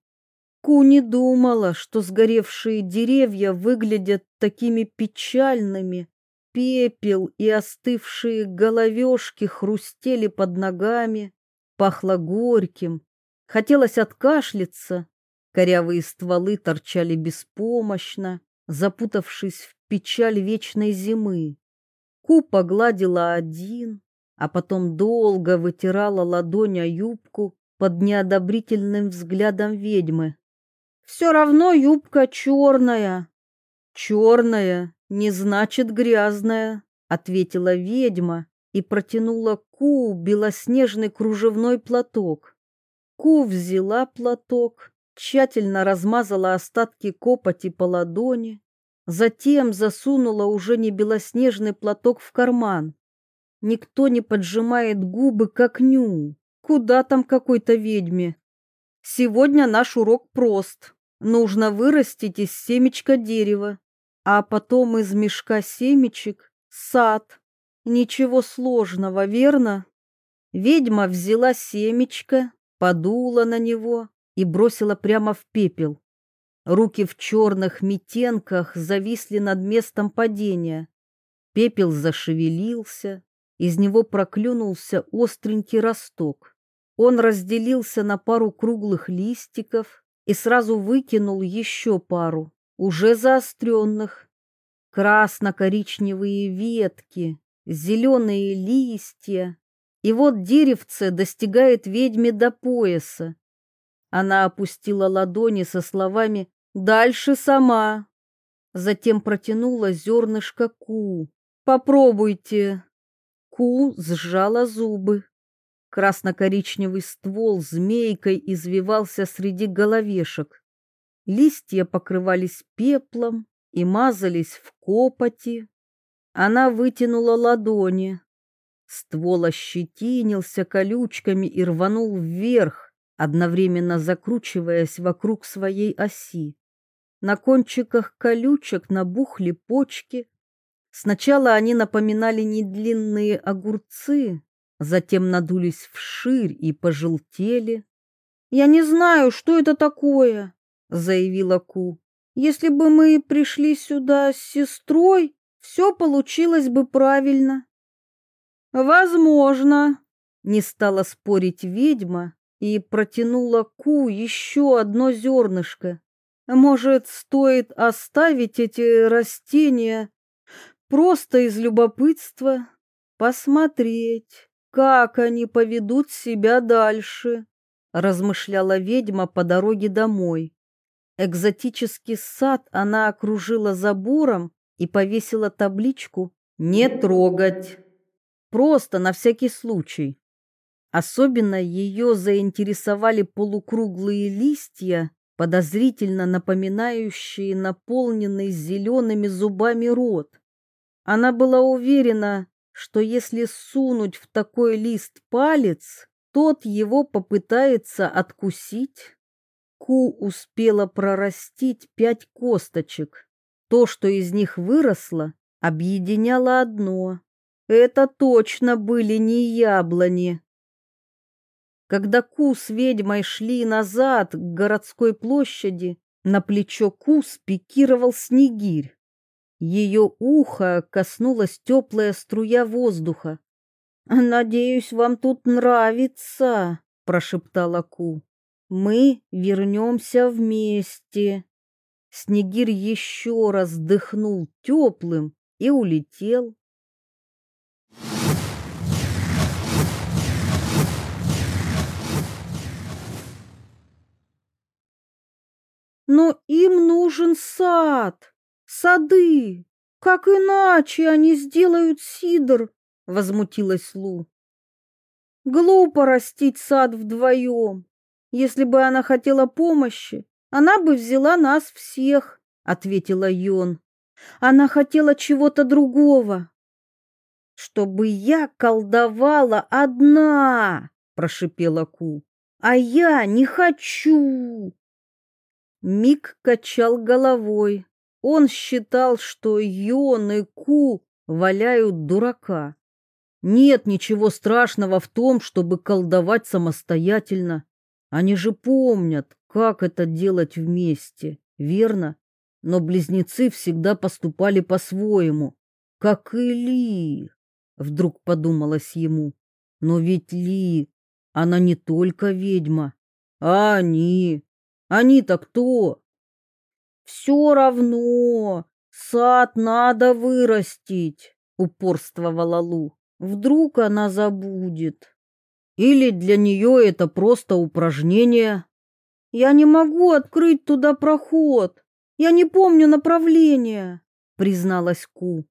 Ку не думала, что сгоревшие деревья выглядят такими печальными. Пепел и остывшие головешки хрустели под ногами, пахло горьким. Хотелось откашляться. Корявые стволы торчали беспомощно, запутавшись в печаль вечной зимы. Ку погладила один, а потом долго вытирала ладонь о юбку под неодобрительным взглядом ведьмы. Все равно юбка черная. Черная не значит грязная, ответила ведьма и протянула Ку белоснежный кружевной платок. Ку взяла платок, тщательно размазала остатки копоти по ладони, затем засунула уже не белоснежный платок в карман. Никто не поджимает губы, как ню. Куда там какой-то ведьме? Сегодня наш урок прост. Нужно вырастить из семечка дерева, а потом из мешка семечек сад. Ничего сложного, верно? Ведьма взяла семечко, подула на него и бросила прямо в пепел. Руки в черных метенках зависли над местом падения. Пепел зашевелился, из него проклюнулся остренький росток. Он разделился на пару круглых листиков, и сразу выкинул еще пару, уже заостренных. Красно-коричневые ветки, зеленые листья. И вот деревце достигает ведьме до пояса. Она опустила ладони со словами «Дальше сама». Затем протянула зернышко Ку. «Попробуйте». Ку сжала зубы. Красно-коричневый ствол змейкой извивался среди головешек. Листья покрывались пеплом и мазались в копоти. Она вытянула ладони. Ствол ощетинился колючками и рванул вверх, одновременно закручиваясь вокруг своей оси. На кончиках колючек набухли почки. Сначала они напоминали не длинные огурцы, затем надулись вширь и пожелтели. «Я не знаю, что это такое», — заявила Ку. Если бы мы пришли сюда с сестрой, все получилось бы правильно. Возможно, не стала спорить ведьма и протянула Ку еще одно зернышко. Может, стоит оставить эти растения просто из любопытства, посмотреть, как они поведут себя дальше, размышляла ведьма по дороге домой. Экзотический сад она окружила забором и повесила табличку «Не трогать». Просто на всякий случай. Особенно ее заинтересовали полукруглые листья, подозрительно напоминающие наполненный зелеными зубами рот. Она была уверена, что если сунуть в такой лист палец, тот его попытается откусить. Ку успела прорастить пять косточек. То, что из них выросло, объединяло одно. Это точно были не яблони. Когда Ку с ведьмой шли назад к городской площади, на плечо Ку спикировал снегирь. Ее ухо коснулась теплая струя воздуха. «Надеюсь, вам тут нравится», — прошептала Ку. «Мы вернемся вместе». Снегирь еще раз дыхнул теплым и улетел. Но им нужен сад, сады. Как иначе они сделают сидр? Возмутилась Лу. Глупо растить сад вдвоем. Если бы она хотела помощи, она бы взяла нас всех, ответила Йон. Она хотела чего-то другого. Чтобы я колдовала одна, прошипела Ку. А я не хочу. Мик качал головой. Он считал, что Йон и Ку валяют дурака. Нет ничего страшного в том, чтобы колдовать самостоятельно. Они же помнят, как это делать вместе, верно? Но близнецы всегда поступали по-своему, как и Ли. Вдруг подумалось ему. Но ведь Ли, она не только ведьма, а они они-то кто? Все равно, сад надо вырастить, упорствовала Лу. Вдруг она забудет. Или для нее это просто упражнение. Я не могу открыть туда проход. Я не помню направления, призналась Ку.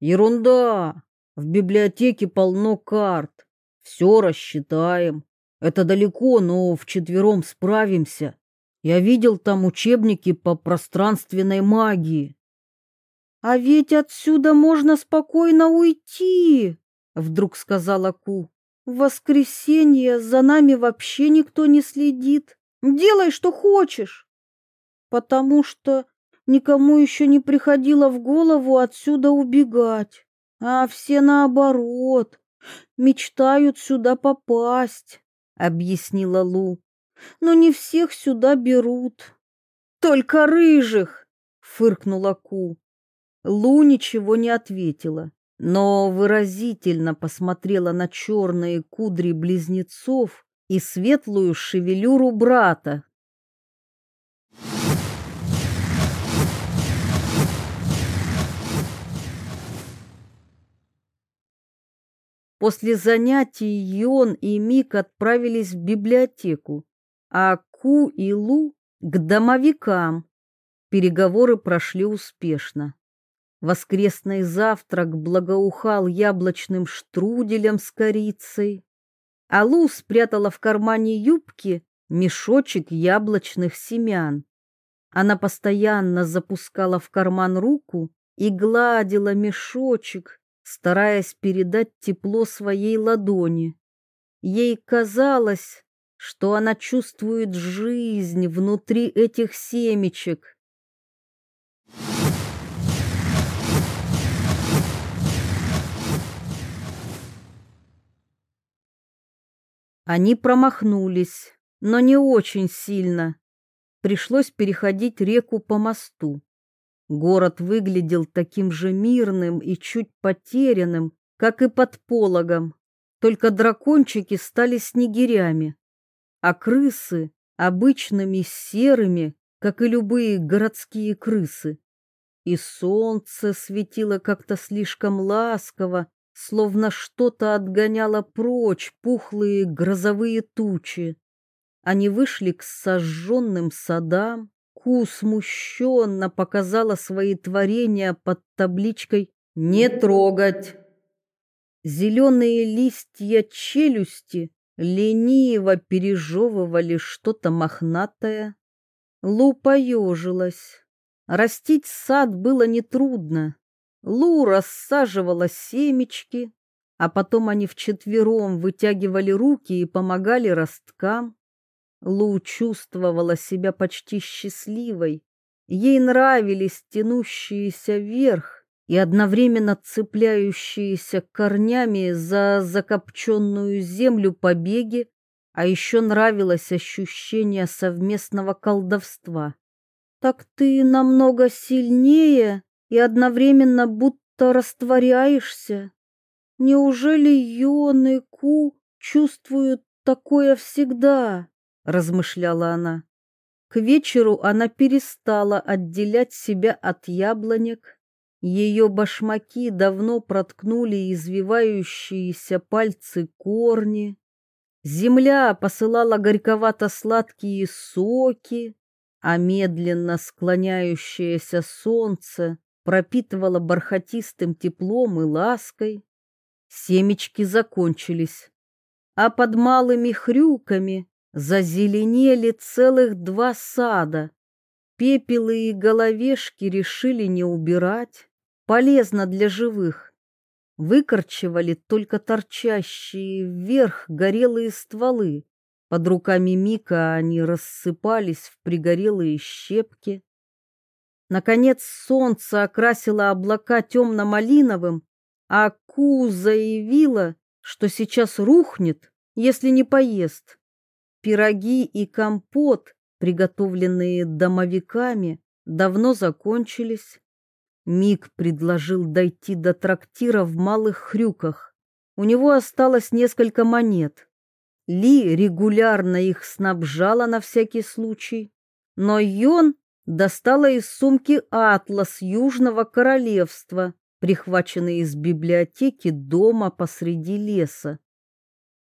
Ерунда. В библиотеке полно карт. Все рассчитаем. Это далеко, но вчетвером справимся. Я видел там учебники по пространственной магии. А ведь отсюда можно спокойно уйти, вдруг сказала Ку. В воскресенье за нами вообще никто не следит. Делай, что хочешь. Потому что никому еще не приходило в голову отсюда убегать, а все наоборот мечтают сюда попасть объяснила Лу. Но не всех сюда берут. Только рыжих, фыркнула Ку. Лу ничего не ответила, но выразительно посмотрела на черные кудри близнецов и светлую шевелюру брата. После занятий Йон и Мик отправились в библиотеку, а Ку и Лу к домовикам. Переговоры прошли успешно. Воскресный завтрак благоухал яблочным штруделем с корицей, а Лу спрятала в кармане юбки мешочек яблочных семян. Она постоянно запускала в карман руку и гладила мешочек, стараясь передать тепло своей ладони. Ей казалось, что она чувствует жизнь внутри этих семечек. Они промахнулись, но не очень сильно. пришлось переходить реку по мосту. Город выглядел таким же мирным и чуть потерянным, как и под пологом, только дракончики стали снегирями, а крысы — обычными серыми, как и любые городские крысы. И солнце светило как-то слишком ласково, словно что-то отгоняло прочь пухлые грозовые тучи. Они вышли к сожженным садам, Ку смущенно показала свои творения под табличкой «Не трогать». Зеленые листья челюсти лениво пережевывали что-то мохнатое. Лу поежилась. Растить сад было нетрудно. Лу рассаживала семечки, а потом они вчетвером вытягивали руки и помогали росткам. Лу чувствовала себя почти счастливой. Ей нравились тянущиеся вверх и одновременно цепляющиеся корнями за закопченную землю побеги, а еще нравилось ощущение совместного колдовства. «Так ты намного сильнее и одновременно будто растворяешься. Неужели Йон и Ку чувствуют такое всегда?» Размышляла она. К вечеру она перестала отделять себя от яблонек. Ее башмаки давно проткнули извивающиеся пальцы корни. Земля посылала горьковато-сладкие соки, а медленно склоняющееся солнце пропитывало бархатистым теплом и лаской. Семечки закончились, а под малыми хрюками Зазеленели целых два сада. Пепелы и головешки решили не убирать. Полезно для живых. Выкорчевали только торчащие вверх горелые стволы. Под руками Мика они рассыпались в пригорелые щепки. Наконец солнце окрасило облака темно-малиновым, а Ку заявила, что сейчас рухнет, если не поест. Пироги и компот, приготовленные домовиками, давно закончились. Мик предложил дойти до трактира в малых хрюках. У него осталось несколько монет. Ли регулярно их снабжала на всякий случай, но Йон достала из сумки атлас Южного королевства, прихваченный из библиотеки дома посреди леса.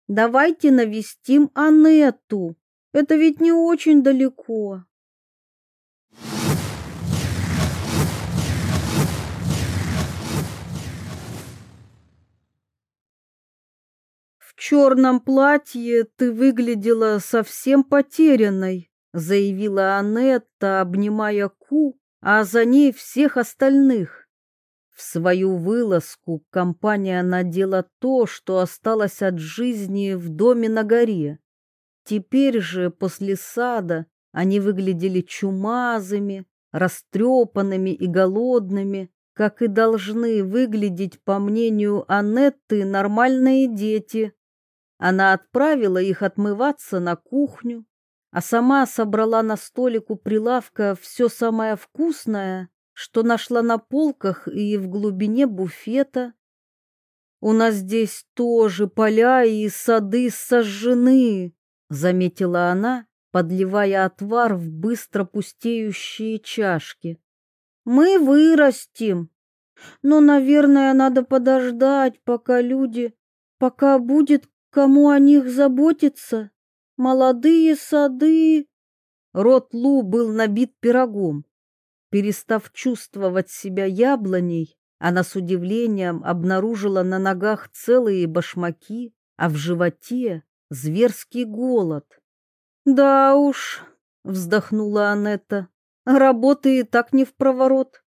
Давайте навестим Анетту. Это ведь не очень далеко. В черном платье ты выглядела совсем потерянной, заявила Анетта, обнимая Ку, а за ней всех остальных. В свою вылазку компания надела то, что осталось от жизни в доме на горе. Теперь же, после сада, они выглядели чумазыми, растрепанными и голодными, как и должны выглядеть, по мнению Анетты, нормальные дети. Она отправила их отмываться на кухню, а сама собрала на столик у прилавка все самое вкусное что нашла на полках и в глубине буфета. У нас здесь тоже поля и сады сожжены, заметила она, подливая отвар в быстро пустеющие чашки. Мы вырастим. Но, наверное, надо подождать, пока люди, пока будет кому о них заботиться. Молодые сады. Рот Лу был набит пирогом. Перестав чувствовать себя яблоней, она с удивлением обнаружила на ногах целые башмаки, а в животе зверский голод. «Да уж», — вздохнула Анетта, — «работы и так не в проворот.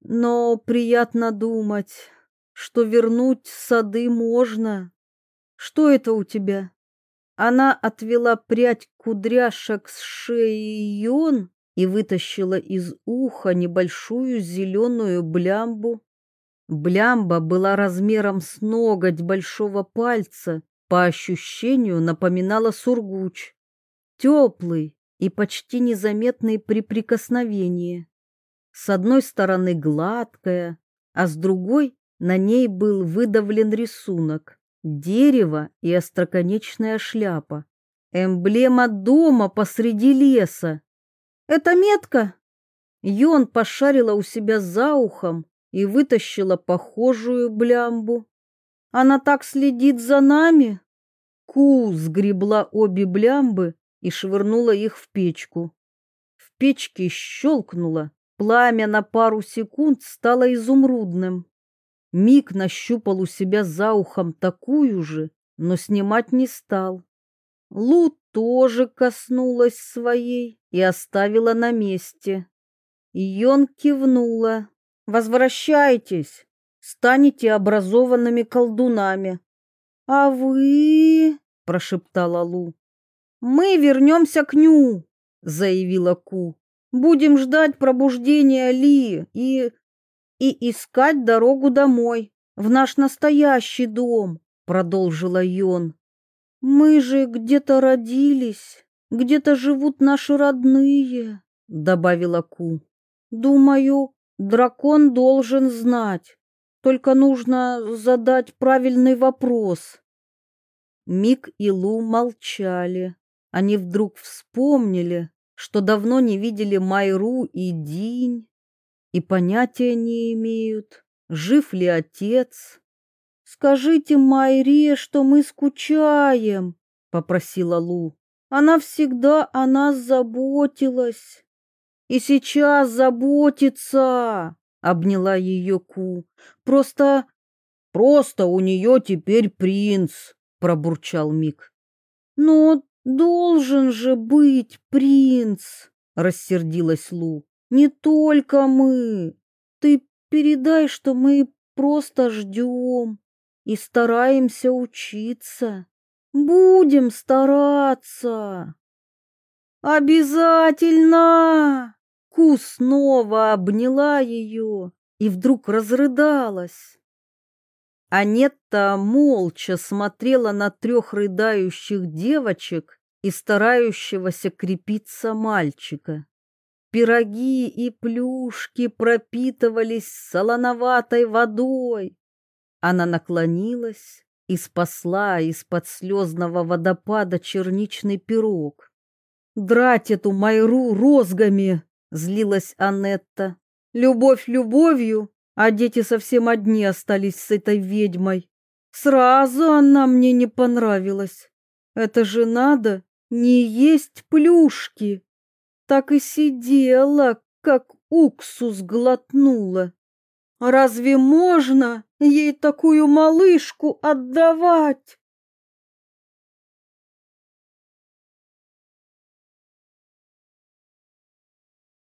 Но приятно думать, что вернуть сады можно. Что это у тебя?» Она отвела прядь кудряшек с шеи Йон и вытащила из уха небольшую зеленую блямбу. Блямба была размером с ноготь большого пальца, по ощущению напоминала сургуч. Теплый, и почти незаметные при прикосновении. С одной стороны гладкая, а с другой на ней был выдавлен рисунок — дерево и остроконечная шляпа. Эмблема дома посреди леса. «Это метка?» Йон пошарила у себя за ухом и вытащила похожую блямбу. «Она так следит за нами?» Ку сгребла обе блямбы и швырнула их в печку. В печке щелкнуло, пламя на пару секунд стало изумрудным. Мик нащупал у себя за ухом такую же, но снимать не стал. Лу тоже коснулась своей и оставила на месте. Йон кивнула. «Возвращайтесь, станете образованными колдунами». «А вы...» — прошептала Лу. «Мы вернемся к Ню», — заявила Ку. «Будем ждать пробуждения Ли и... и искать дорогу домой, в наш настоящий дом», — продолжила Йон. «Мы же где-то родились, где-то живут наши родные», — добавила Ку. «Думаю, дракон должен знать, только нужно задать правильный вопрос». Мик и Лу молчали. Они вдруг вспомнили, что давно не видели Майру и Динь, и понятия не имеют, жив ли отец. «Скажите Майре, что мы скучаем», — попросила Лу. «Она всегда о нас заботилась». «И сейчас заботится», — обняла ее Ку. «Просто... просто у нее теперь принц», — пробурчал Мик. «Но должен же быть принц», — рассердилась Лу. «Не только мы. Ты передай, что мы просто ждем и стараемся учиться. Будем стараться. Обязательно! Ку снова обняла ее и вдруг разрыдалась. Анетта молча смотрела на трех рыдающих девочек и старающегося крепиться мальчика. Пироги и плюшки пропитывались солоноватой водой, она наклонилась и спасла из-под слезного водопада черничный пирог. «Драть эту Майру розгами!» — злилась Аннетта. «Любовь любовью, а дети совсем одни остались с этой ведьмой. Сразу она мне не понравилась. Это же надо не есть плюшки!» Так и сидела, как уксус глотнула. Разве можно ей такую малышку отдавать?